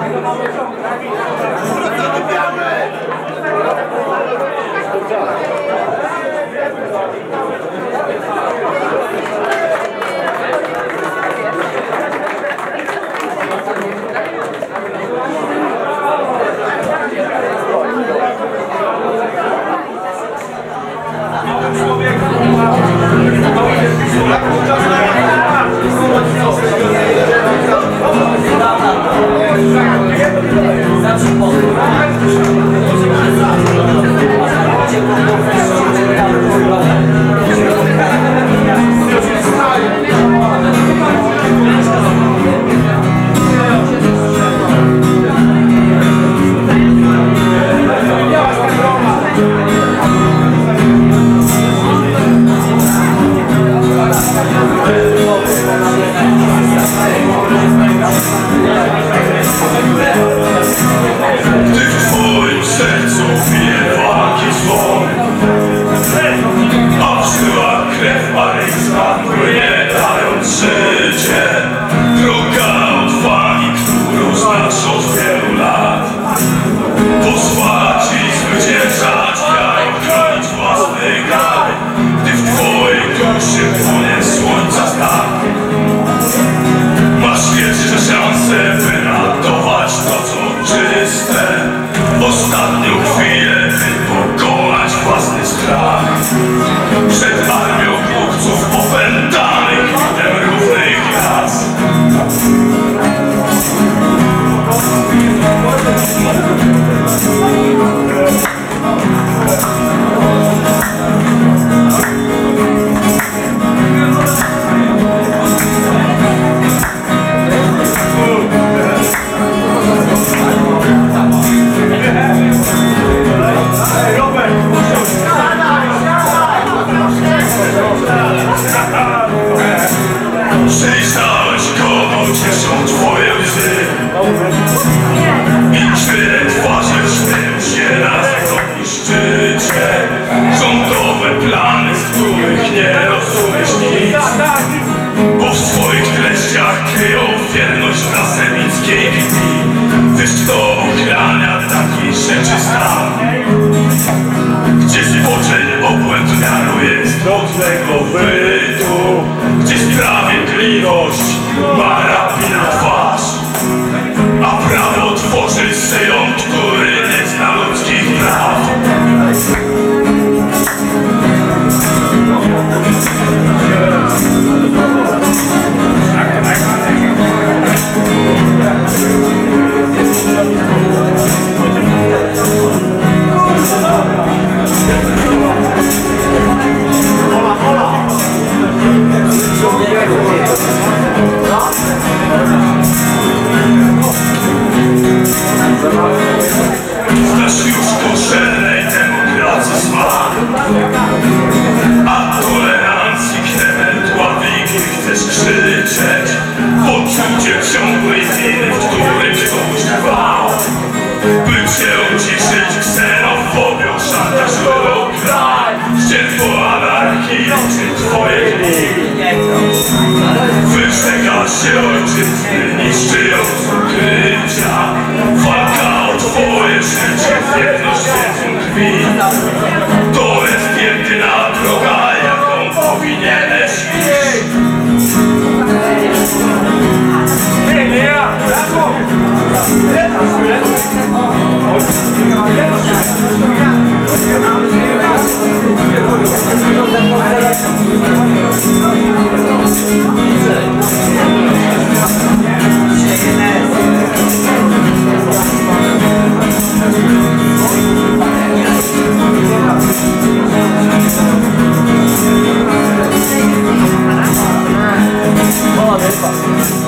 买个包都中来给你 ostatnią Don't say no. by cię uciszyć ksenofobią Szantażują kraj, ścierwo anarchii czy twoje dni. Wyrzeka się ojczyzny, niszczyjąc ukrycia Walka o twoje życie, wierność wieku krwi. To jest jedyna droga, jaką powinieneś iść. fuck.